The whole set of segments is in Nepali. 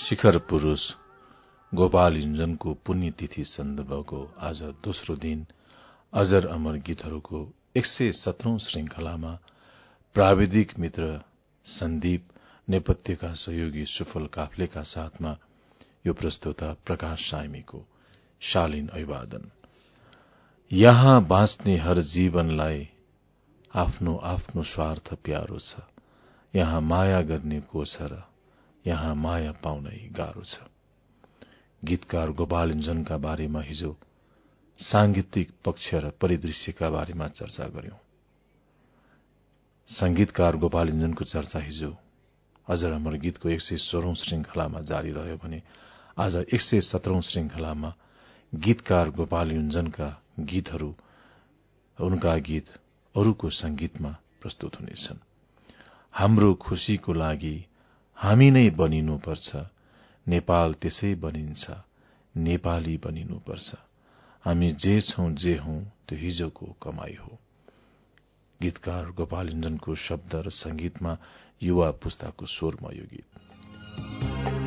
शिखर पुरूष गोपाल इन्जनको पुण्यतिथि सन्दर्भको आज दोस्रो दिन अजर अमर गीतहरूको एक सय सत्रौं श्रृंखलामा प्राविधिक मित्र सन्दीप नेपथ्यका सहयोगी सुफल काफ्लेका साथमा यो प्रस्तुता प्रकाश साइमीको शालीन अभिवादन। यहाँ बाँच्ने हर जीवनलाई आफ्नो आफ्नो स्वार्थ प्यारो छ। यहाँ माया गर्ने को र यहाँ माया पाउनै गाह्रो छ। गीतकार गोपाल इन्जनका बारेमा हिजो सांगीतिक पक्ष र परिदृश्यका बारेमा चर्चा गर्यौं। संगीतकार गोपाल इन्जनको चर्चा हिजो अझ अमर गीतको एक सय सोह्रौं श्रृंखलामा जारी रह्यो भने आज एक सय सत्रौं श्रृंखलामा गीतकार गोपाल युञ्जनका गीतहरू उनका गीत अरूको संगीतमा प्रस्तुत हुनेछन्। हाम्रो खुशीको लागि हामी नै बनिनुपर्छ। नेपाल त्यसै बनिन्छ। नेपाली बनिनुपर्छ। हामी जे छौं जे हौ त्यो हिजोको कमाई हो। गीतकार गोपाल इन्जनको शब्द र संगीतमा युवा पुस्ताको स्वरमा यो गीत।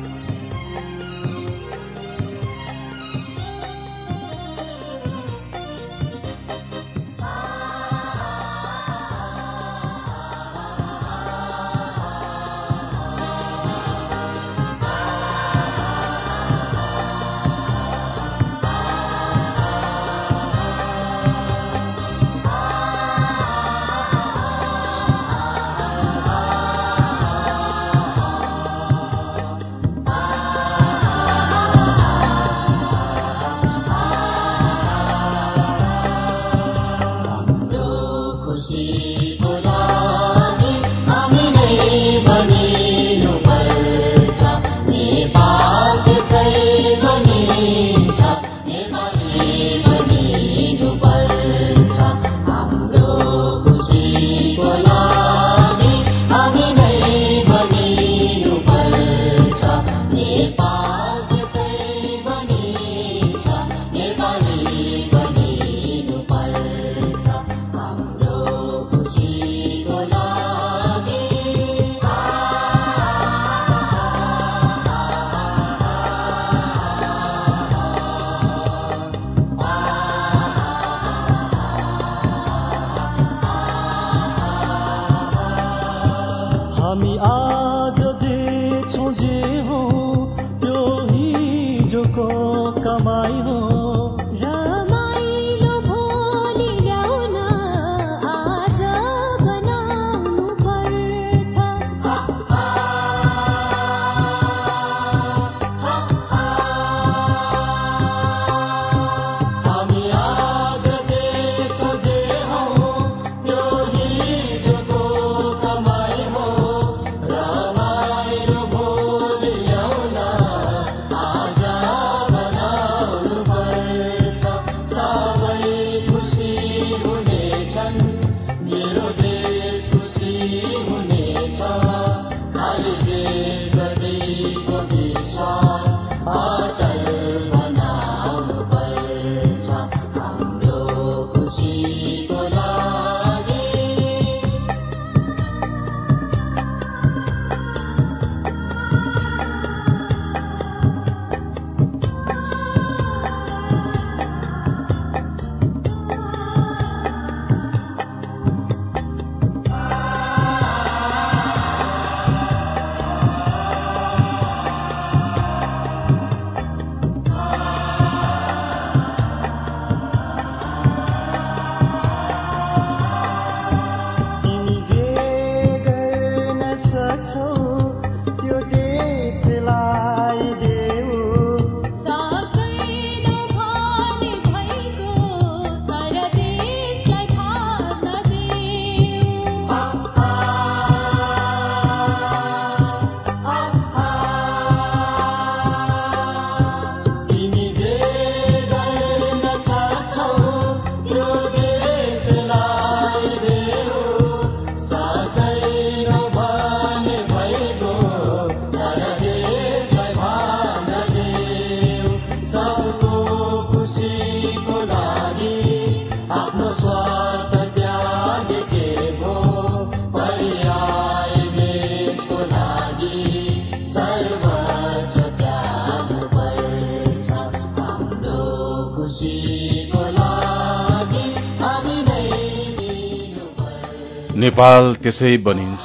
नेपाल त्यसै बनिन्छ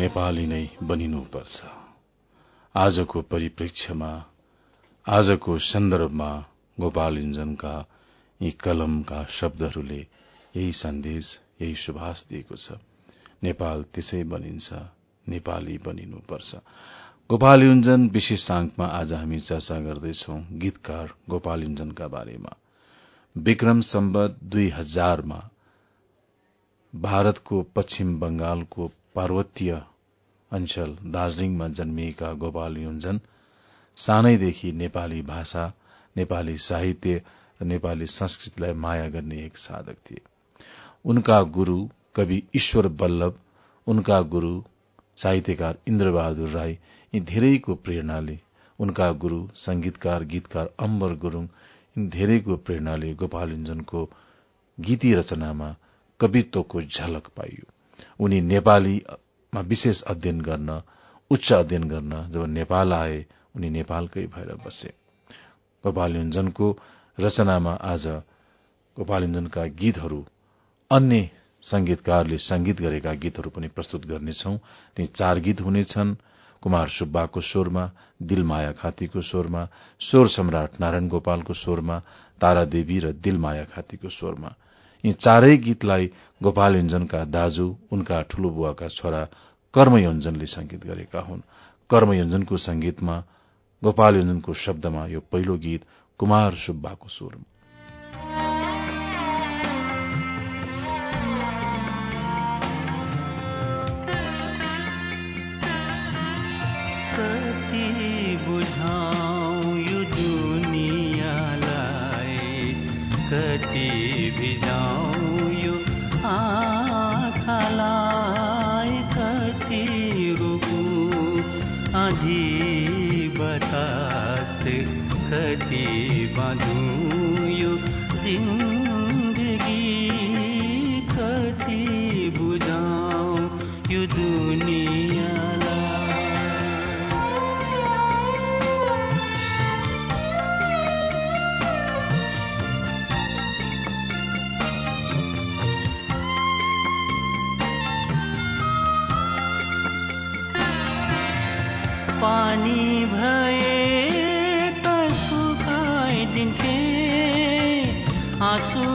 नेपाली नै बनिनुपर्छ। आजको परिप्रेक्ष्यमा आजको सन्दर्भमा गोपाल इन्जनका यी कलमका शब्दहरूले यही सन्देश यही सुभाष दिएको छ। नेपाल त्यसै बनिन्छ नेपाली बनिनुपर्छ। गोपाल युञ्जन विशेष अंकमा आज हामी चर्चा गर्दैछौ गीतकार गोपाल युञ्जनका बारेमा। विक्रम सम्बत दुई हजारमा भारतको पश्चिम बंगालको पार्वतीय अञ्चल दार्जीलिङमा जन्मिएका गोपाल युञ्जन सानैदेखि नेपाली भाषा नेपाली साहित्य र नेपाली संस्कृतिलाई माया गर्ने एक साधक थिए। उनका गुरू कवि ईश्वर बल्लभ उनका गुरू साहित्यकार इन्द्रबहादुर राई यी धेरैको प्रेरणाले उनका गुरू संगीतकार गीतकार अम्बर गुरूङ धेरैको प्रेरणाले गोपाल युञ्जनको गीती रचनामा कवित्वको झलक पाइयो। उनी नेपालीमा विशेष अध्ययन गर्न उच्च अध्ययन गर्न जब नेपाल आए उनी नेपालकै भएर बसे। गोपाल युञ्जनको रचनामा आज गोपाल युञ्जनका गीतहरू अन्य संगीतकारले संगीत गरेका गीतहरू पनि प्रस्तुत गर्नेछौ। ती चार गीत हुनेछन् कुमार सुब्बाको स्वरमा दिलमाया खातीको स्वरमा स्वर सम्राट नारायण गोपालको स्वरमा तारादेवी र दिलमाया खातीको स्वरमा। यी चारै गीतलाई गोपाल योजनका दाजु उनका ठूलो बुवाका छोरा कर्मयोजनले संगीत गरेका हुन्। कर्मयोजनको संगीतमा गोपाल योजनको शब्दमा यो पहिलो गीत कुमार सुब्बाको स्वरमा sin 阿苏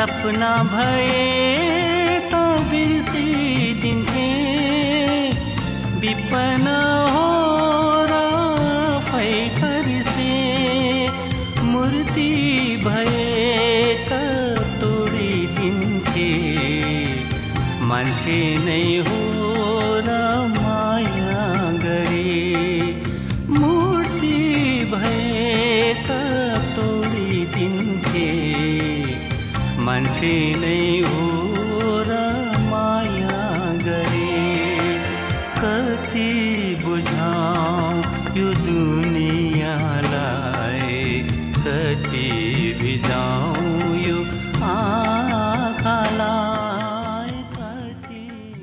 सपना भए त बिर्सिदिन्थे विपना हो र पैखरिसे मूर्ति भए त तोडिदिन्थे मान्छे नै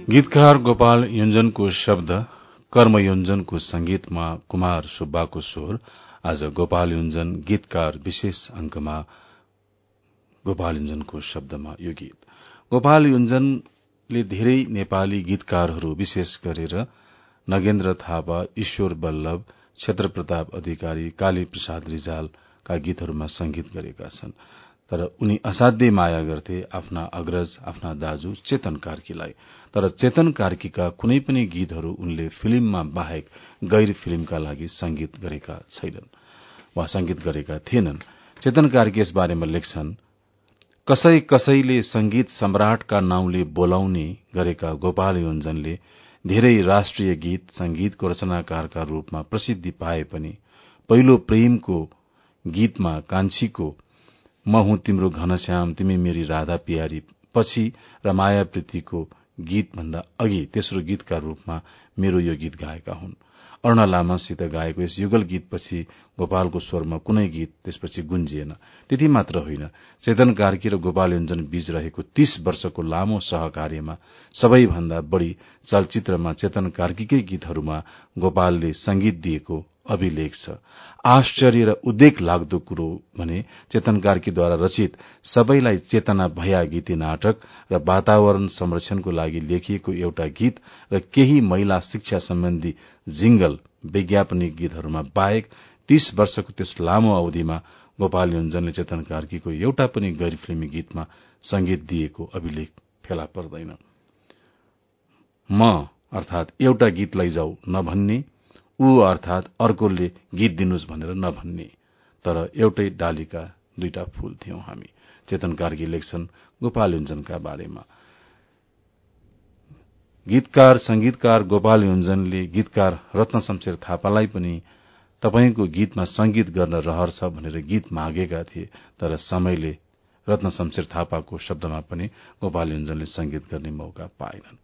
गीतकार गोपाल युञ्जनको शब्द कर्मयोञ्जनको संगीतमा कुमार सुब्बाको स्वर। आज गोपाल युञ्जन गीतकार विशेष अंकमा गोपाल युञ्जनको शब्दमा यो गीत। गोपाल युञ्जनले धेरै नेपाली गीतकारहरू विशेष गरेर नगेन्द्र थापा ईश्वर बल्लभ क्षेत्र प्रताप अधिकारी काली प्रसाद रिजालका गीतहरूमा संगीत गरेका छन्। तर उनी असाध्यै माया गर्थे आफ्ना अग्रज आफ्ना दाजु चेतन कार्कीलाई। तर चेतन कार्कीका कुनै पनि गीतहरू उनले फिल्ममा बाहेक गैर फिल्मका लागि संगीत गरेका छैनन्। वा संगीत गरेका थिएनन्। चेतन कार्की यस बारेमा लेख्छन् कसै कसैले संगीत सम्राटका नाउँले बोलाउने गरेका गोपाल योञ्जनले धेरै राष्ट्रिय गीत संगीतको रचनाकारका रूपमा प्रसिद्धि पाए पनि पहिलो प्रेमको गीतमा कान्छीको म हुँ तिम्रो घनश्याम तिमी मेरी राधा पियारी पछि र माया प्रीतिको गीत भन्दा अघि तेस्रो गीतका रूपमा मेरो यो गीत गाएका हुन्। अरूण लामासित गाएको यस युगल गीतपछि गोपालको स्वरमा कुनै गीत त्यसपछि गुन्जिएन। त्यति मात्र होइन चेतन कार्की र गोपाल योञ्जन बीच रहेको तीस वर्षको लामो सहकार्यमा सबैभन्दा बढ़ी चलचित्रमा चेतन कार्कीकै गीतहरूमा गोपालले संगीत दिएको अभिलेख छ। आश्चर्य र उद्वेग लाग्दो कुरो भने चेतन कार्कीद्वारा रचित सबैलाई चेतना भया गीती नाटक र वातावरण संरक्षणको लागि लेखिएको एउटा गीत र केही महिला शिक्षा सम्बन्धी जिंगल वैज्ञापनिक गीतहरूमा बाहेक तीस वर्षको त्यस लामो अवधिमा गोपाल योञ्जनले चेतन कार्कीको एउटा पनि गैर फिल्मी गीतमा संगीत दिएको अभिलेख फेला पर्दैन। म अर्थात एउटा गीत लैजाऊ नभन्ने ऊ अर्थात अर्कोले गीत दिनुहोस् भनेर नभन्ने। तर एउटै डालीका दुईटा फूल थियौं हामी। चेतन कार्की लेख्छन् गोपाल युञ्जनका बारेमा। गीतकार संगीतकार गोपाल युञ्जनले गीतकार रत्न शमशेर थापालाई पनि तपाईँको गीतमा संगीत गर्न रहर छ भनेर गीत मागेका थिए। तर समयले रत्न शमशेर थापाको शब्दमा पनि गोपाल युञ्जनले संगीत गर्ने मौका पाएनन्।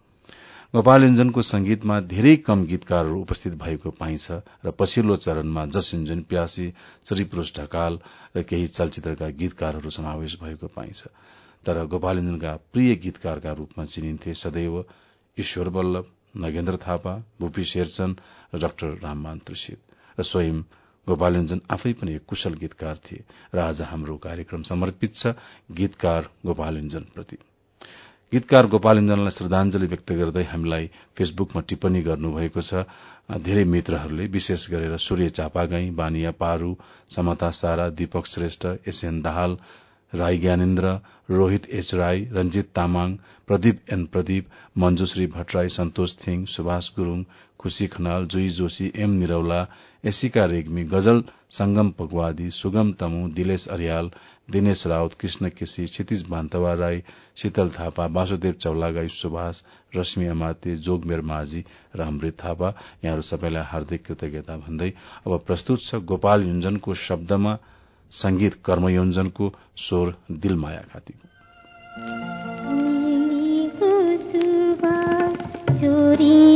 गोपाल योञ्जनको संगीतमा धेरै कम गीतकारहरू उपस्थित भएको पाइन्छ र पछिल्लो चरणमा जस युञ्जन प्यासी श्रीपुरूष ढकाल र केही चलचित्रका गीतकारहरू समावेश भएको पाइन्छ। तर गोपाल योञ्जनका प्रिय गीतकारका रूपमा चिनिन्थे सदैव ईश्वर बल्लभ नगेन्द्र थापा भूपी शेरचन र डाक्टर राममान त्रिषित। र स्वयं गोपाल योञ्जन आफै पनि एक कुशल गीतकार थिए र आज हाम्रो कार्यक्रम समर्पित छ गीतकार गोपाल प्रति गीतकार गोपालञ्जनलाई श्रद्धांजलि व्यक्त गर्दै हामीलाई फेसबुकमा टिप्पणी गर्नुभएको छ। धेरै मित्रहरूले विशेष गरेर सूर्य Chapagain Baniya Paru Samata Sara Deepak Shrestha SN Dahal Rai Gyanendra Rohit H Rai Ranjit Tamang Pradeep N Pradeep Manjushree Bhattarai Santosh Thing Subhash Gurung Khushi Khanal Juee Joshi M Niraula Esika Regmi Gajal Sangam Pagwadi सुगम तमु दिलेश अरियाल दिनेश राउत कृष्ण केसी क्षितिज भान्तवा राई शीतल थापा वासुदेव चौलागाई सुभाष रश्मि अमाते जोगमेर माझी र अमृत थापा यहाँहरू सबैलाई हार्दिक कृतज्ञता भन्दै अब प्रस्तुत छ गोपाल योजनको शब्दमा संगीत कर्मयोजनको स्वर दिलमाया खाती चोरी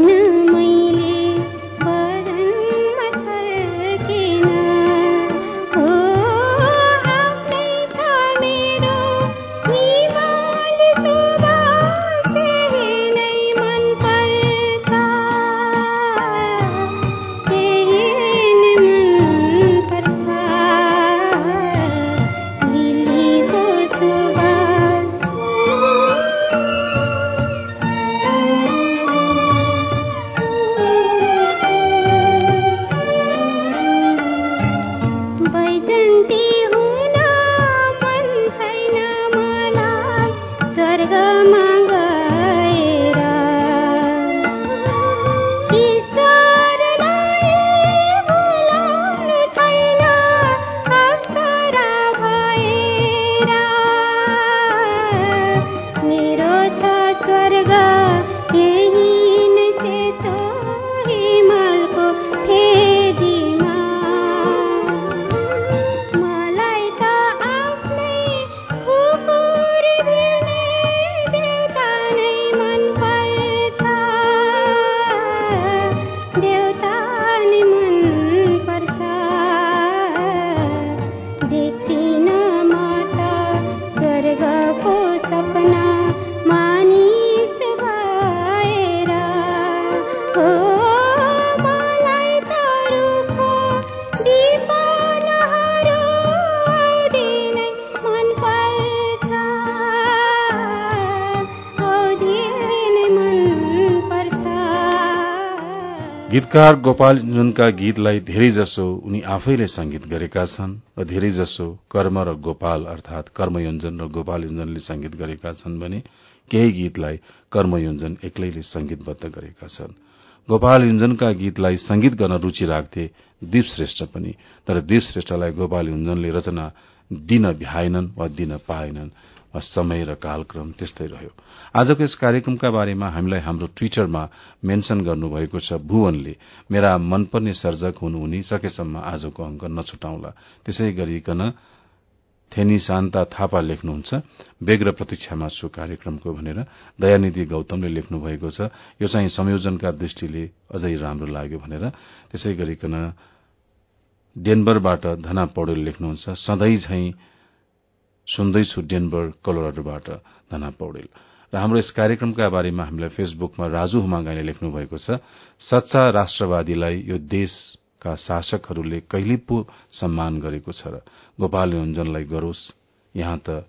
गीतकार गोपाल जुनका गीतलाई धेरैजसो उनी आफैले संगीत गरेका छन् र धेरैजसो कर्म र गोपाल अर्थात कर्मयोजन र गोपाल योजनले संगीत गरेका छन् भने केही गीतलाई कर्मयोजन एक्लैले संगीतबद्ध गरेका छन्। गोपाल युञ्जनका गीतलाई संगीत गर्न रूचि राख्थे दीप श्रेष्ठ पनि तर दीप श्रेष्ठलाई गोपाल युञ्जनले रचना दिन भ्याएनन् वा दिन पाएनन्। समय र कालक्रम त्यस्तै रह्यो। आजको यस कार्यक्रमका बारेमा हामीलाई हाम्रो ट्वीटरमा मेन्शन गर्नुभएको छ भुवनले मेरा मनपर्ने सर्जक हुनुहुने सकेसम्म आजको अंक नछुटाउला। त्यसै गरिकन थेनी शान्ता थापा लेख्नुहुन्छ। बेग्र प्रतीक्षामा छु कार्यक्रमको भनेर दयानिधि गौतमले लेख्नु भएको छ। यो चाहिँ संयोजनका दृष्टिले अझै राम्रो लाग्यो भनेर। त्यसै गरिकन डेनबरबाट धना पौडेल लेख्नुहुन्छ। सधैँ झैं सुन्दैछु डेनबर कलोराडोबाट धना पौडेल। र हाम्रो यस कार्यक्रमका बारेमा हामीलाई फेसबुकमा राजु हुमागाईले लेख्नु भएको छ सच्चा राष्ट्रवादीलाई यो देशका शासकहरूले कहिले पो सम्मान गरेको छ र गोपाल योजनलाई गरोस् यहाँ त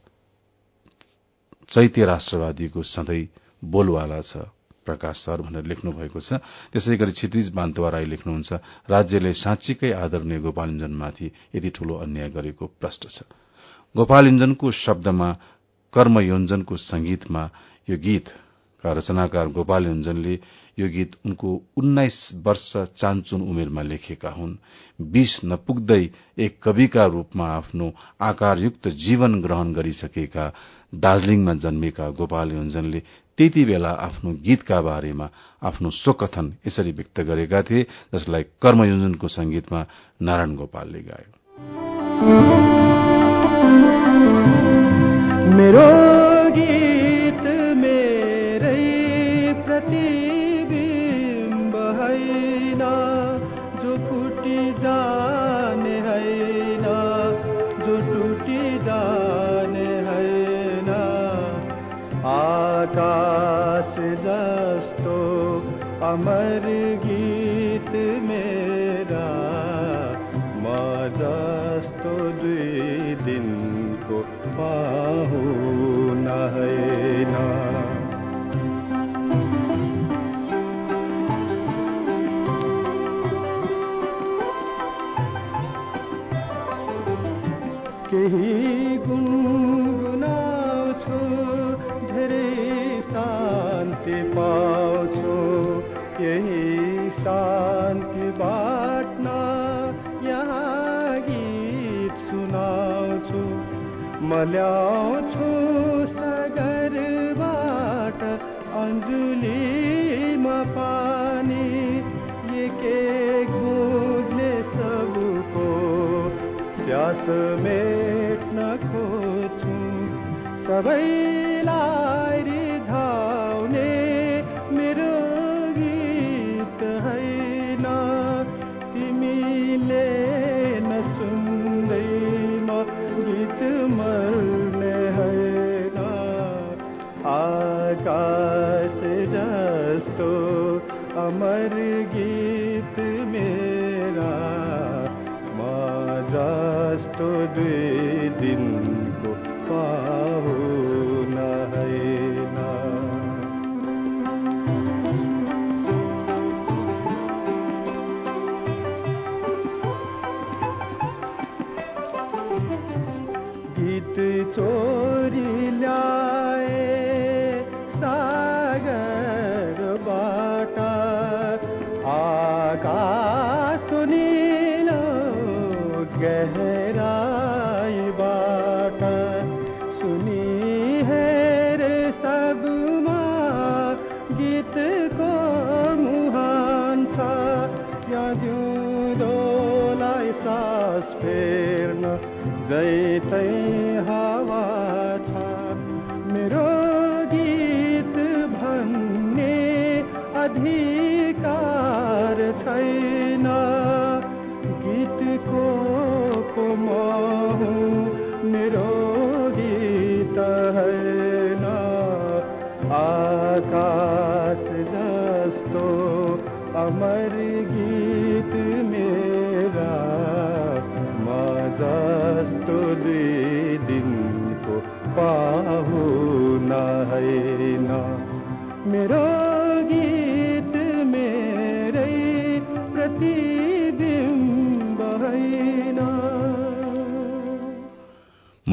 चैत्य राष्ट्रवादीको सधैँ बोलवाला छ प्रकाश सर भनेर लेख्नु भएको छ। त्यसै गरी क्षितिज बान्तवा राई लेख्नुहुन्छ राज्यले साँच्चीकै आदरणीय गोपाल योजनमाथि यति ठूलो अन्याय गरेको प्रश्न छ। गोपाल इन्जनको शब्दमा कर्म योजनको संगीतमा यो गीतका रचनाकार गोपाल योजनले यो गीत उनको उन्नाइस वर्ष चान्चुन उमेरमा लेखेका हुन्। बीस नपुग्दै एक कविका रूपमा आफ्नो आकारयुक्त जीवन ग्रहण गरिसकेका दार्जीलिङमा जन्मेका गोपाल योजनले त्यति बेला आफ्नो गीतका बारेमा आफ्नो स्वकथन यसरी व्यक्त गरेका थिए जसलाई कर्मयोजनको संगीतमा नारायण गोपालले गायो। मेरो दिनको पाहुना होइन म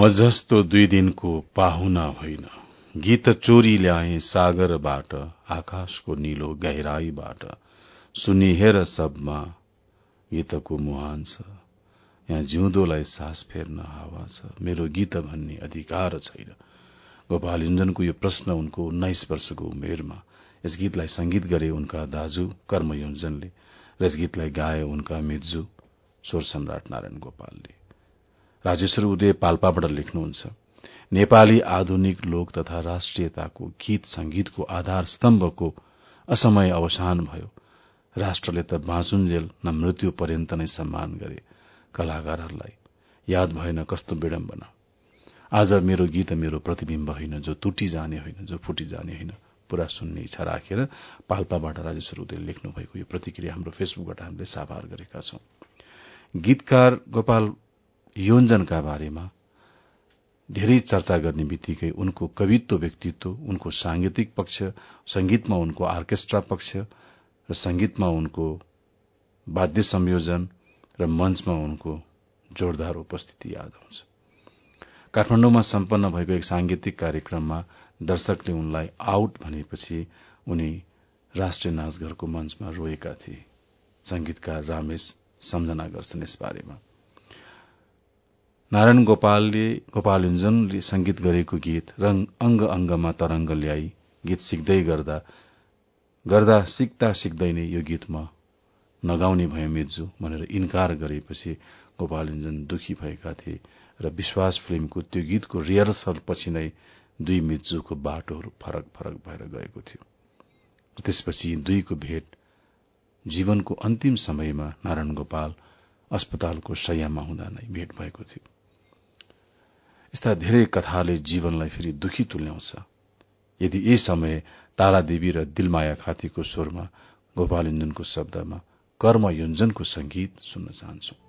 म जस्तो दुई दिनको पाहुना होइन। गीत चोरी ल्याए सागरबाट आकाशको निलो गहिराईबाट। सुनिहेर सबमा गीतको मुहान छ। यहाँ जिउँदोलाई सास फेर्न हावा छ। मेरो गीत भन्ने अधिकार छैन। गोपाल इन्जनको यो प्रश्न उनको उन्नाइस वर्षको उमेरमा। यस गीतलाई संगीत गरे उनका दाजु कर्म योजनले र यस गीतलाई गाए उनका मिर्जु स्वर सम्राट नारायण गोपालले। राजेश्वर उदय पाल्पाबाट लेख्नुहुन्छ। नेपाली आधुनिक लोक तथा राष्ट्रियताको गीत संगीतको आधार स्तम्भको असमय अवसान भयो। राष्ट्रले त बाँचुन्जेल न मृत्यु पर्यन्त नै सम्मान गरे कलाकारहरूलाई। याद भएन कस्तो विडम्बना। आज मेरो गीत मेरो प्रतिविम्ब होइन जो टुटी जाने होइन जो फुटी जाने होइन पूरा सुन्ने इच्छा राखेर पाल्पाबाट राजेश्वर उदय लेख्नु भएको यो प्रतिक्रिया हाम्रो फेसबुकबाट हामीले साभार गरेका छौं। गीतकार गोपाल योजनका बारेमा धेरै चर्चा गर्ने बित्तिकै उनको कवित्व व्यक्तित्व उनको सांगीतिक पक्ष संगीतमा उनको आर्केस्ट्रा पक्ष र संगीतमा उनको वाद्य संयोजन र मञ्चमा उनको जोरदार उपस्थिति याद आउँछ काठमाण्डुमा सम्पन्न भएको एक सांगीतिक कार्यक्रममा दर्शकले उनलाई आउट भनेपछि उनी राष्ट्रिय नाचघरको मञ्चमा रोएका थिए। संगीतकार रामेश सम्झना गर्छन् यसबारेमा। नारायण गोपालले गोपाल युञ्जनले संगीत गरेको गीत रंग अंग अंगमा तरंग ल्याई गीत सिक्दै गर्दा गर्दा सिक्दा सिक्दै नै यो गीत म नगाउने भयो मिर्जु भनेर इन्कार गरेपछि गोपाल युञ्जन दुखी भएका थिए र विश्वास फिल्मको त्यो गीतको रिहर्सल पछि नै दुई मिर्जुको बाटोहरू फरक फरक भएर गएको थियो। त्यसपछि दुईको भेट जीवनको अन्तिम समयमा नारायण गोपाल अस्पतालको शैयामा हुँदा नै भेट भएको थियो। यस्ता धेरै कथाले जीवनलाई फेरि दुखी तुल्याउँछ। यदि यही समय तारादेवी र दिलमाया खातीको स्वरमा गोपाल युञ्जनको शब्दमा कर्म युञ्जनको संगीत सुन्न चाहन्छौ।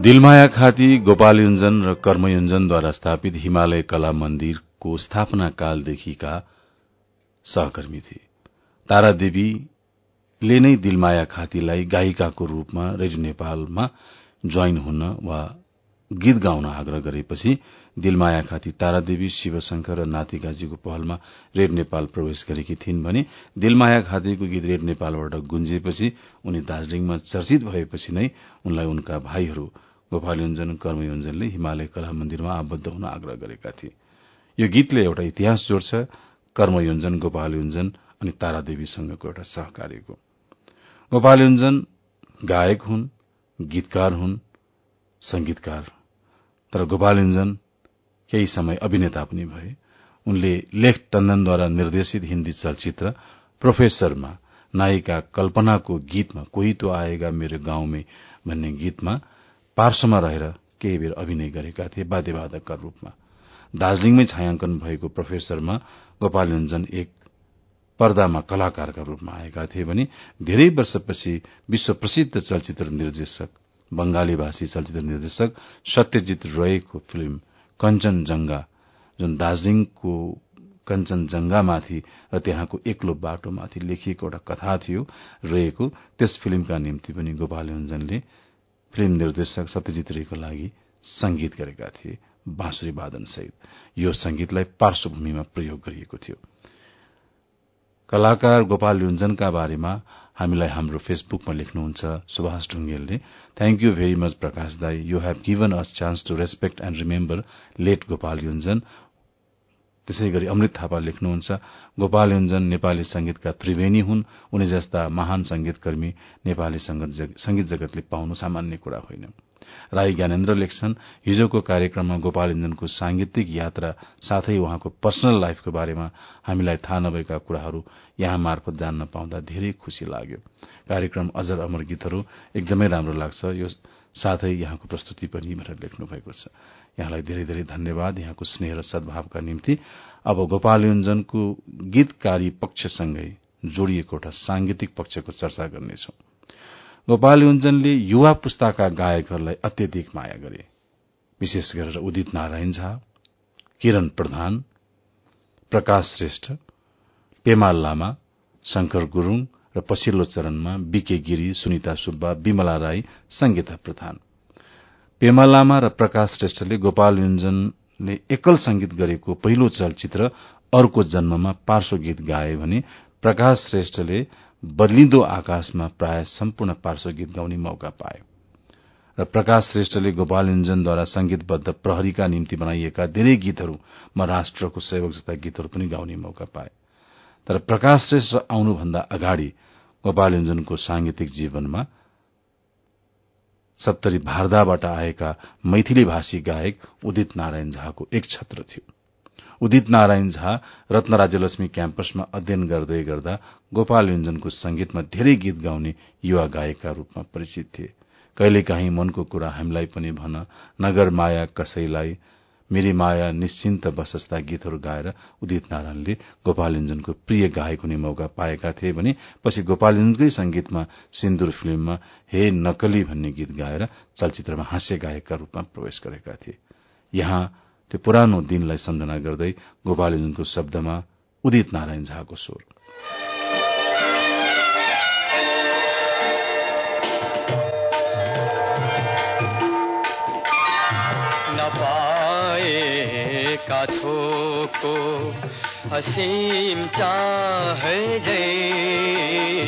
दिलमाया खाती गोपालयुञ्जन र कर्मयुञ्जनद्वारा स्थापित हिमालय कला मन्दिरको स्थापना कालदेखिका सहकर्मी थिए। तारादेवी ले नै दिलमाया खातीलाई गायिकाको रूपमा रेडियो नेपालमा जोइन हुन वा गीत गाउन आग्रह गरेपछि दिलमाया खाती तारादेवी शिवशंकर र नातिकाजीको पहलमा रेड नेपाल प्रवेश गरेकी थिइन् भने दिलमाया खातीको गीत रेड नेपालबाट गुन्जिएपछि उनी दार्जीलिङमा चर्चित भएपछि नै उनलाई उनका भाइहरू गोपालयोञ्जन कर्मयोञ्जनले हिमालय कला मन्दिरमा आबद्ध हुन आग्रह गरेका थिए। यो गीतले एउटा इतिहास जोड्छ कर्मयोञ्जन गोपालयोञ्जन अनि तारादेवीसँगको एउटा सहकार्यको गोपालयोञ्जन गायक हुन् गीतकार हुन् संगीतकार तर गोपालञ्जन केही समय अभिनेता पनि भए। उनले लेख टण्डनद्वारा निर्देशित हिन्दी चलचित्र प्रोफेसरमा नायिका कल्पनाको गीतमा कोही तो आएगा मेरो गाउँमे भन्ने गीतमा पार्श्वमा रहेर केही बेर अभिनय गरेका थिए वाद्यवादकका रूपमा। दार्जीलिङमै छायाङ्कन भएको प्रोफेसरमा गोपालञ्जन एक पर्दामा कलाकारका रूपमा आएका थिए भने धेरै वर्षपछि विश्व प्रसिद्ध चलचित्र निर्देशक बंगाली भाषी चलचित्र निर्देशक सत्यजित रोयको फिल्म कञ्चनजंघा जुन दार्जीलिङको कञ्चनजंघामाथि र त्यहाँको एक्लो बाटोमाथि लेखिएको एउटा कथा थियो रहेको त्यस फिल्मका निम्ति पनि गोपालञ्जनले फिल्म निर्देशक सत्यजित रेको लागि संगीत गरेका थिए बाँसुरी वादन सहित। यो संगीतलाई पार्श्वभूमिमा प्रयोग गरिएको थियो। कलाकार गोपाल युञ्जनका बारेमा हामीलाई हाम्रो फेसबुकमा लेख्नुहुन्छ Subhash ढुङ्गेलले। Thank you very much Prakash दाई। You have given us chance to respect and remember late Gopal Yunjan त्यसै गरी अमृत थापा लेख्नुहुन्छ गोपाल युञ्जन नेपाली संगीतका त्रिवेणी हुन् उनी जस्ता महान संगीतकर्मी नेपाली संगीत जगतले पाउनु सामान्य कुरा होइन। राई ज्ञानेन्द्र लेख्छन् हिजोको कार्यक्रममा गोपाल इन्जनको सांगीतिक यात्रा साथै उहाँको पर्सनल लाइफको बारेमा हामीलाई थाहा नभएका कुराहरू यहाँ मार्फत जान्न पाउँदा धेरै खुशी लाग्यो। कार्यक्रम अजर अमर गीतहरू एकदमै राम्रो लाग्छ यो साथै यहाँको प्रस्तुति पनि भनेर लेख्नु भएको छ। यहाँलाई धेरै धेरै धन्यवाद यहाँको स्नेह र सद्भावका निम्ति। अब गोपाल युञ्जनको गीतकारी पक्षसँगै जोडिएको एउटा सांगीतिक पक्षको चर्चा गर्नेछौं। गोपाल युञ्जनले युवा पुस्ताका गायकहरूलाई अत्यधिक माया गरे। विशेष गरेर उदित नारायण झा किरण प्रधान प्रकाश श्रेष्ठ पेमाल लामा शंकर गुरूङ र पछिल्लो चरणमा बीके गिरी सुनिता सुब्बा विमला राई संगीता प्रधान। पेमा लामा र प्रकाश श्रेष्ठले गोपाल युञ्जनले एकल संगीत गरेको पहिलो चलचित्र अर्को जन्ममा पार्श्व गीत गाए भने प्रकाश श्रेष्ठले बदलिँदो आकाशमा प्राय सम्पूर्ण पार्श्व गीत गाउने मौका पाए र प्रकाश श्रेष्ठले गोपाल युञ्जनद्वारा संगीतबद्ध प्रहरीका निम्ति बनाइएका धेरै गीतहरू म राष्ट्रको सेवक जस्ता गीतहरू पनि गाउने मौका पाए। तर प्रकाश श्रेष्ठ आउनुभन्दा अगाडि गोपाल युञ्जनको सांगीतिक जीवनमा सप्तरी भारदाबाट आएका मैथिली भाषी गायक उदित नारायण झाको एक छत्र थियो। उदित नारायण झा रत्न राज्यलक्ष्मी क्याम्पसमा अध्ययन गर्दै गर्दा गोपाल युञ्जनको संगीतमा धेरै गीत गाउने युवा गायकका रूपमा परिचित थिए। कहिलेकाहीँ मनको कुरा हामीलाई पनि भन नगर माया कसैलाई मेरी माया निश्चिन्त बसस्ता गीतहरू गाएर उदित नारायणले गोपालञ्जनको प्रिय गायक हुने मौका पाएका थिए भने पछि गोपालञ्जनकै संगीतमा सिन्दुर फिल्ममा हे नकली भन्ने गीत गाएर चलचित्रमा हास्य गायकका रूपमा प्रवेश गरेका थिए। यहाँ त्यो पुरानो दिनलाई सम्झना गर्दै गोपालजनको शब्दमा उदित नारायण झाको स्वर। का थोको हसीम चाह जय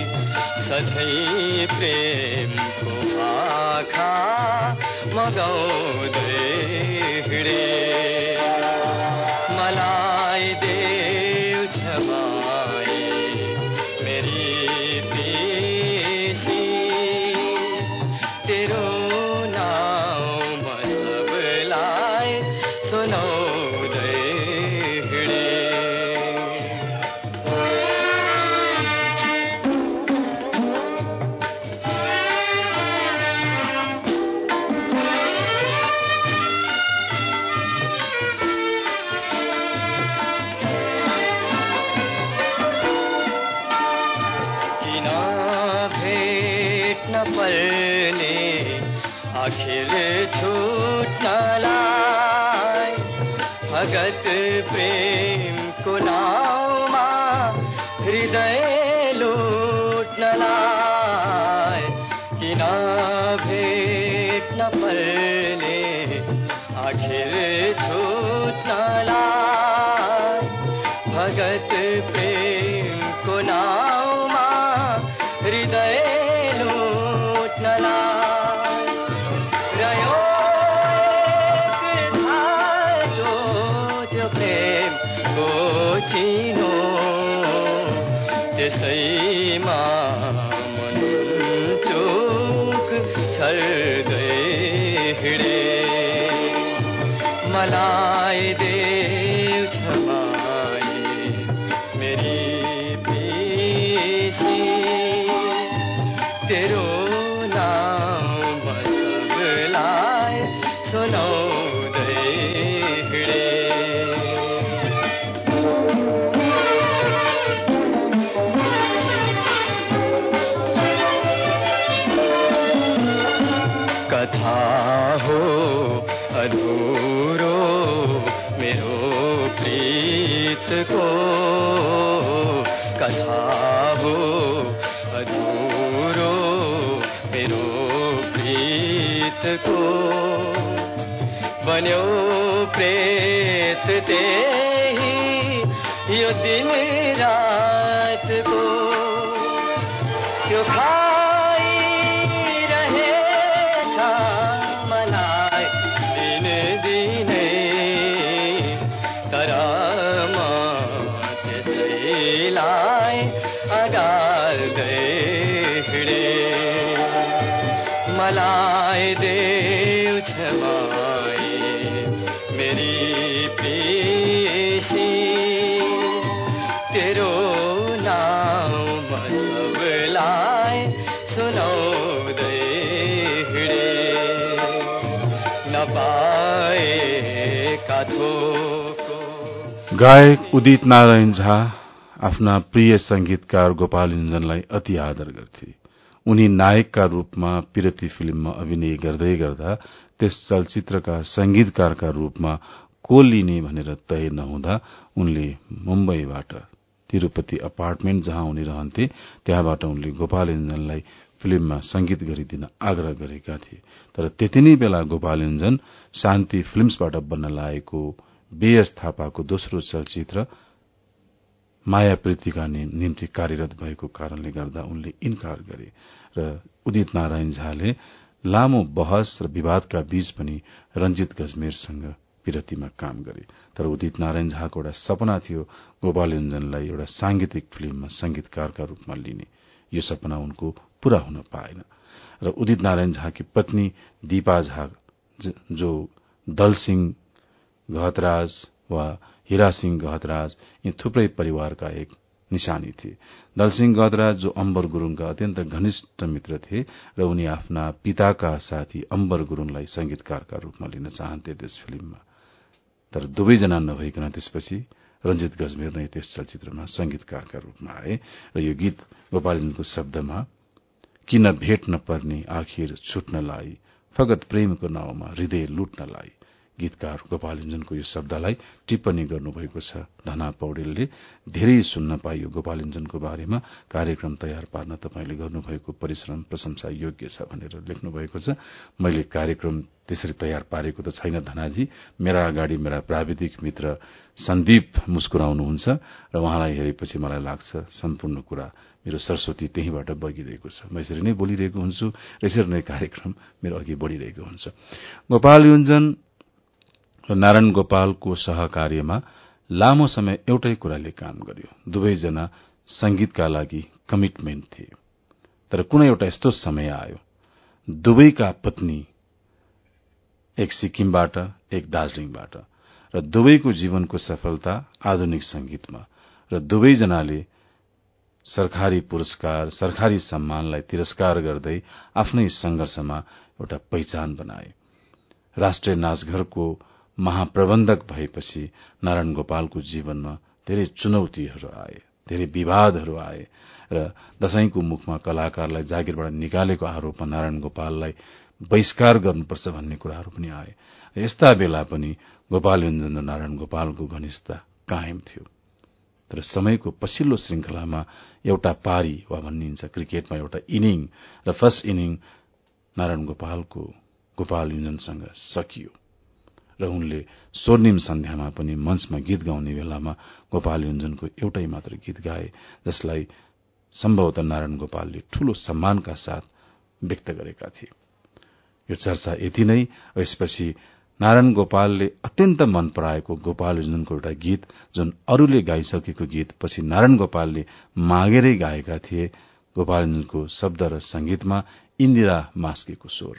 सधैँ प्रेमको आखा मगाउँदै बन्यो प्रेत त्यही यो दिन रातको त्यो खाइरहेछ गायक उदित नारायण झा आफ्ना प्रिय संगीतकार गोपाल इन्जनलाई अति आदर गर्थे। उनी नायकका रूपमा पिरती फिल्ममा अभिनय गर्दै गर्दा त्यस चलचित्रका संगीतकारका रूपमा को लिने भनेर तय नहुँदा उनले मुम्बईबाट तिरूपति अपार्टमेन्ट जहाँ उनी रहन्थे त्यहाँबाट उनले गोपाल इन्जनलाई फिल्ममा संगीत गरिदिन आग्रह गरेका थिए। तर त्यति नै बेला गोपाल इन्जन शान्ति फिल्म्सबाट बन्न लागेको बेएस थापाको दोस्रो चलचित्र माया प्रीतिका निम्ति कार्यरत भएको कारणले गर्दा उनले इन्कार गरे र उदित नारायण झाले लामो बहस र विवादका बीच पनि रंजित गजमेरसँग विरतिमा काम गरे। तर उदित नारायण झाको एउटा सपना थियो गोपाल योजनलाई एउटा सांगीतिक फिल्ममा संगीतकारका रूपमा लिने। यो सपना उनको पूरा हुन पाएन। र उदित नारायण झाकी पत्नी दीपा झा जो दल सिंह घहतराज वा हिरा सिंह गहतराज यी थुप्रै परिवारका एक निशानी थिए। दलसिंह गहतराज जो अम्बर गुरूङका अत्यन्त घनिष्ठ मित्र थिए र उनी आफ्ना पिताका साथी अम्बर गुरूङलाई संगीतकारका रूपमा लिन चाहन्थे त्यस फिल्ममा। तर दुवैजना नभइकन त्यसपछि रंजित गजमेर नै त्यस चलचित्रमा संगीतकारका रूपमा आए र यो गीत गोपालजीको शब्दमा किन भेट नपर्ने आखिर छुट्नलाई फगत प्रेमको नाउँमा हृदय लुट्नलाई गीतकार गोपाल इन्जनको यो शब्दलाई टिप्पणी गर्नुभएको छ। धना पौडेलले धेरै सुन्न पाइयो गोपाल इन्जनको बारेमा। कार्यक्रम तयार पार्न तपाईँले गर्नुभएको परिश्रम प्रशंसा योग्य छ भनेर लेख्नु भएको छ। मैले कार्यक्रम त्यसरी तयार पारेको त छैन धनाजी। मेरा अगाडि मेरा प्राविधिक मित्र सन्दीप मुस्कुराउनुहुन्छ र उहाँलाई हेरेपछि मलाई लाग्छ सम्पूर्ण कुरा मेरो सरस्वती त्यहीँबाट बगिरहेको छ। म यसरी नै बोलिरहेको हुन्छु र यसरी नै कार्यक्रम मेरो अघि बढ़िरहेको हुन्छ। गोपाल युञ्जन र नारायण गोपालको सहकार्यमा लामो समय एउटै कुराले काम गर्यो। दुवैजना संगीतका लागि कमिटमेन्ट थिए। तर कुनै एउटा यस्तो समय आयो। दुवैका पत्नी एक सिक्किमबाट एक दार्जीलिङबाट। र दुवैको जीवनको सफलता आधुनिक संगीतमा। र दुवैजनाले सरकारी पुरस्कार सरकारी सम्मानलाई तिरस्कार गर्दै आफ्नै संघर्षमा एउटा पहिचान बनाए। राष्ट्रिय नाचघरको महाप्रबन्धक भएपछि नारायण गोपालको जीवनमा धेरै चुनौतीहरू आए धेरै विवादहरू आए र दशैंको मुखमा कलाकारलाई जागिरबाट निकालेको आरोपमा नारायण गोपाललाई बहिष्कार गर्नुपर्छ भन्ने कुराहरू पनि आए। यस्ता बेला पनि गोपाल योजन र नारायण गोपालको घनिष्ठता कायम थियो। तर समयको पछिल्लो श्रृंखलामा एउटा पारी वा भनिन्छ क्रिकेटमा एउटा इनिङ र फर्स्ट इनिङ नारायण गोपालको गोपाल युजनसँग सकियो। र उनले स्वर्णिम सन्ध्यामा पनि मंचमा गीत गाउने बेलामा गोपाल युञ्जनको एउटै मात्र गीत गाए जसलाई सम्भवतः नारायण गोपालले ठूलो सम्मानका साथ व्यक्त गरेका थिए। यो चर्चा यति नै यसपछि नारायण गोपालले अत्यन्त मन पराएको गोपाल युजनको एउटा गीत जुन अरूले गाइसकेको गीत पछि नारायण गोपालले मागेरै गाएका थिए गोपालञ्जनको शब्द र संगीतमा इन्दिरा मास्केको स्वर।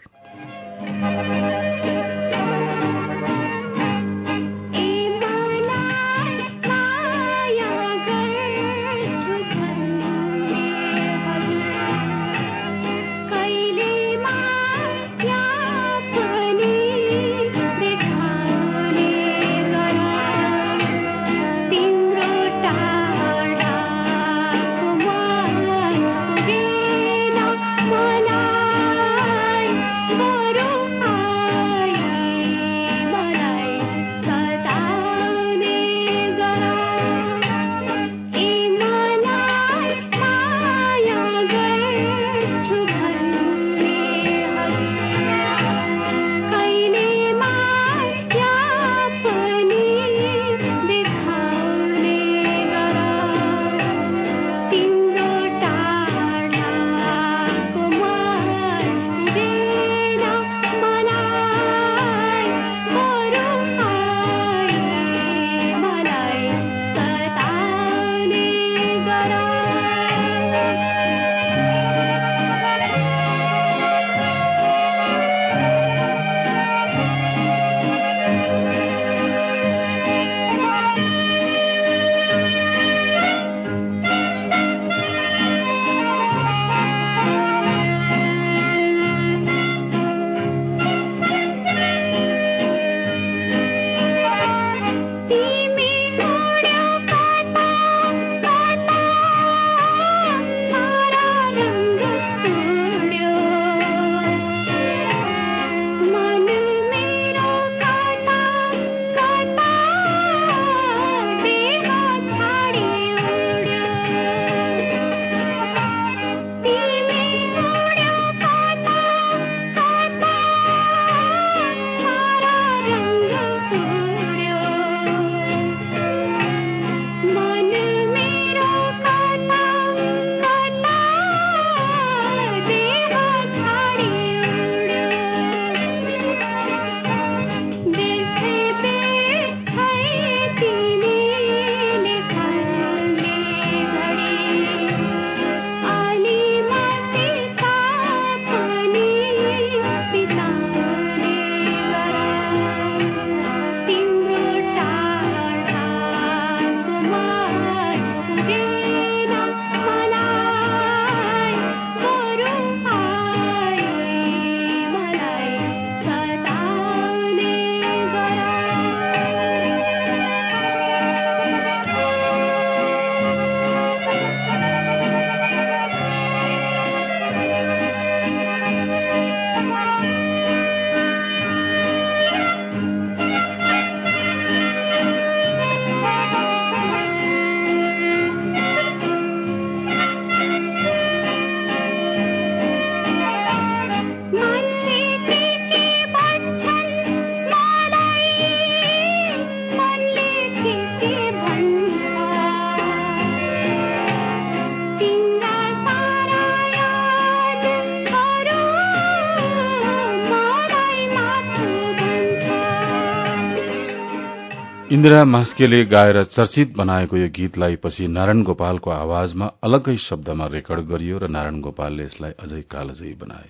इन्दिरा मास्केले गाएर चर्चित बनाएको यो गीतलाई पछि नारायण गोपालको आवाजमा अलग्गै शब्दमा रेकर्ड गरियो र नारायण गोपालले यसलाई अझै कालजयी बनाए।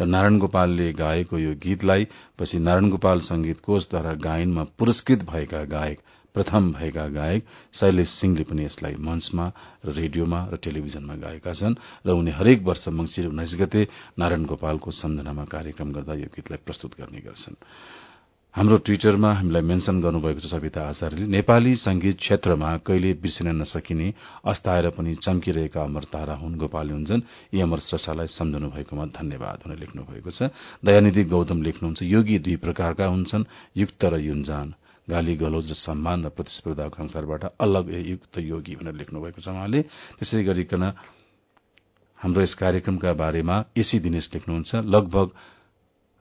र नारायण गोपालले गाएको यो गीतलाई पछि नारायण गोपाल संगीत कोषद्वारा गायनमा पुरस्कृत भएका गायक प्रथम भएका गायक शैलेश सिंहले पनि यसलाई मंचमा रेडियोमा र टेलिभिजनमा गाएका छन् र उनी हरेक वर्ष मंगिर उन्नाइस गते नारायण गोपालको सम्झनामा कार्यक्रम गर्दा यो गीतलाई प्रस्तुत गर्ने गर्छन्। हाम्रो ट्वीटरमा हामीलाई मेन्शन गर्नुभएको छ सविता आचार्यले नेपाली संगीत क्षेत्रमा कहिले बिर्सिन नसकिने अस्ताएर पनि चम्किरहेका अमर तारा हुन् गोपाल हुन्छन्। यी अमर श्रष्टालाई सम्झनु भएकोमा धन्यवाद हुन लेख्नु भएको छ। दयानिधि गौतम लेख्नुहुन्छ योगी दुई प्रकारका हुन्छन् युक्त र युन्जान। गाली गलोज र सम्मान र प्रतिस्पर्धाको संसारबाट अलग युक्त योगी भनेर लेख्नु भएको छ उहाँले। त्यसै गरिकन हाम्रो यस कार्यक्रमका बारेमा एसी दिनेश लेख्नुहुन्छ लगभग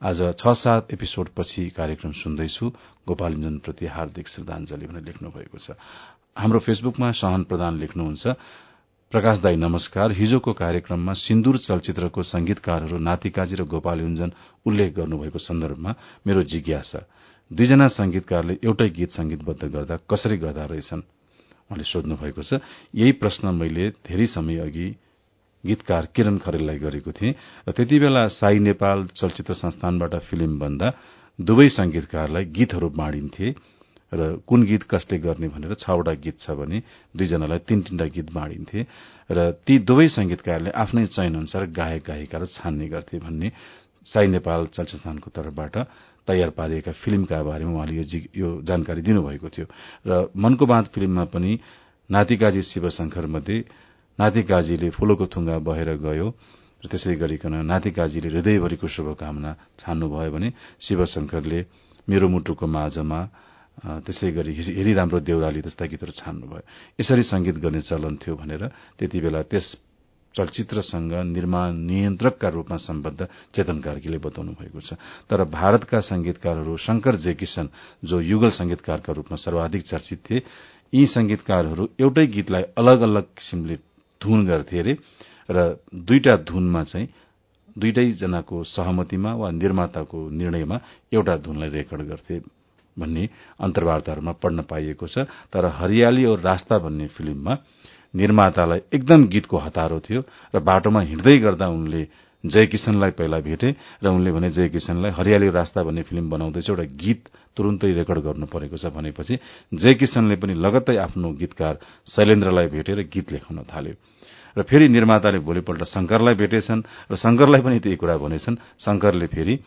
आज छ सात एपिसोड पछि कार्यक्रम सुन्दैछु। प्रति हार्दिक श्रद्धांजलि भनेर लेख्नु भएको छ। हाम्रो फेसबुकमा सहन प्रधान लेख्नुहुन्छ प्रकाश दाई नमस्कार। हिजोको कार्यक्रममा सिन्दूर चलचित्रको संगीतकारहरू नातिकाजी र गोपाल युञ्जन उल्लेख गर्नुभएको सन्दर्भमा मेरो जिज्ञासा। दुईजना संगीतकारले एउटै गीत संगीतबद्ध गर्दा कसरी गर्दा रहेछन्? उहाँले सोध्नु भएको छ यही प्रश्न मैले धेरै समय अघि गीतकार किरण खरेललाई गरेको थिएँ र त्यति बेला साई नेपाल चलचित्र संस्थानबाट फिल्म बन्दा दुवै संगीतकारलाई गीतहरू बाँडिन्थे र कुन गीत कसले गर्ने भनेर छवटा गीत छ भने दुईजनालाई तीन तीनटा गीत बाँडिन्थे र ती दुवै संगीतकारले आफ्नै चयन अनुसार गायक गायिकाहरू छान्ने गर्थे भन्ने साई नेपाल चलचित्र संस्थानको तर्फबाट तयार पारिएका फिल्मका बारेमा उहाँले यो जानकारी दिनुभएको थियो र मनको बाँध फिल्ममा पनि नातिकाजी शिवशंकर मध्ये नातिकाजीले फूलोको थुङ्गा बहेर गयो र त्यसै गरिकन नातिकाजीले हृदयभरिको शुभकामना छान्नुभयो भने शिवशंकरले मेरो मुटुको माझमा त्यसै गरी हेरी राम्रो देउराली जस्ता गीतहरू छान्नुभयो। यसरी संगीत गर्ने चलन थियो भनेर त्यति बेला त्यस चलचित्रसँग निर्माण नियन्त्रकका रूपमा सम्बद्ध चेतन कार्कीले बताउनु भएको छ। तर भारतका संगीतकारहरू शंकर जे किशन जो युगल संगीतकारका रूपमा सर्वाधिक चर्चित थिए यी संगीतकारहरू एउटै गीतलाई अलग अलग किसिमले धुन गर्थे अरे र दुईटा धुनमा चाहिँ दुईटै जनाको सहमतिमा वा निर्माताको निर्णयमा एउटा धुनलाई रेकर्ड गर्थे भन्ने अन्तर्वार्ताहरूमा पढ्न पाइएको छ। तर हरियाली और रास्ता भन्ने फिल्ममा निर्मातालाई एकदम गीतको हतारो थियो र बाटोमा हिँड्दै गर्दा उनले जय किशनलाई पहिला भेटे र उनले भने जय किशनलाई हरियाली रास्ता भन्ने फिल्म बनाउँदैछ। एउटा गीत तुरन्तै रेकर्ड गर्नु परेको छ भनेपछि जय किशनले पनि लगत्तै आफ्नो गीतकार शैलेन्द्रलाई भेटेर गीत लेखाउन थाल्यो। र फेरि निर्माताले भोलिपल्ट शंकरलाई भेटेछन् र शंकरलाई पनि त्यही कुरा भनेछन्। शंकरले फेरि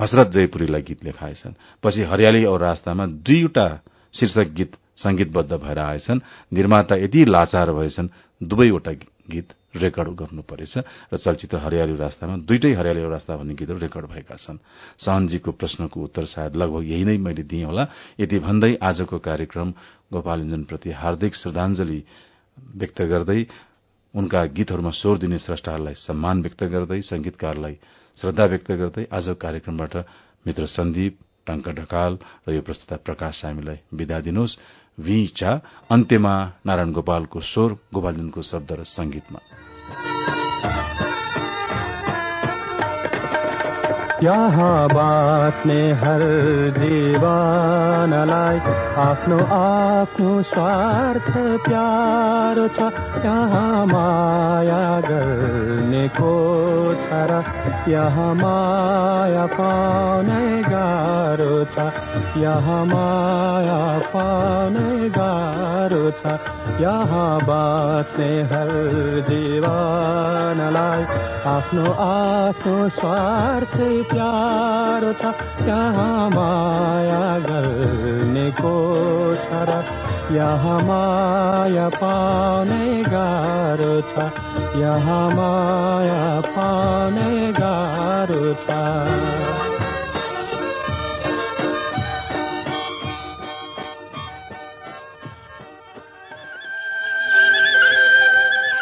हसरत जयपुरीलाई गीत लेखाएछन्। पछि हरियाली औ रास्तामा दुईवटा शीर्षक गीत संगीतबद्ध भएर आएछन्। निर्माता यति लाचार भएछन्। दुवैवटा गीत रेकर्ड गर्नु परेछ र चलचित्र हरियाली रास्तामा दुइटै हरियाली रास्ता भन्ने गीतहरू रेकर्ड भएका छन्। सहनजीको प्रश्नको उत्तर सायद लगभग यही नै मैले दिएँ होला। यति भन्दै आजको कार्यक्रम गोपालञ्जनप्रति हार्दिक श्रद्धांजलि व्यक्त गर्दै उनका गीतहरूमा स्वर दिने स्रष्टाहरूलाई सम्मान व्यक्त गर्दै संगीतकारलाई श्रद्धा व्यक्त गर्दै आजको कार्यक्रमबाट मित्र सन्दीप टंक ढकाल र यो प्रस्तुता प्रकाश सामीलाई विदा दिनुहोस्। चा अन्त्यमा नारायण गोपालको स्वर गोपालजनको शब्द र संगीतमा यहाँ बाँच्ने हर जीवनलाई आफ्नो आफ्नो स्वार्थ प्यारो छ। यहाँ माया गर्ने को छ र यहाँ माया पाउने गाह्रो छ। यहाँ माया पाउने गाह्रो छ। यहाँ बाँच्ने हर जीवनलाई आफ्नो आफ्नो स्वार्थ प्यारो छ त्यहाँ माया गर्ने को छ र यहाँ माया पाउने गाह्रो छ यहाँ माया पाउने गाह्रो छ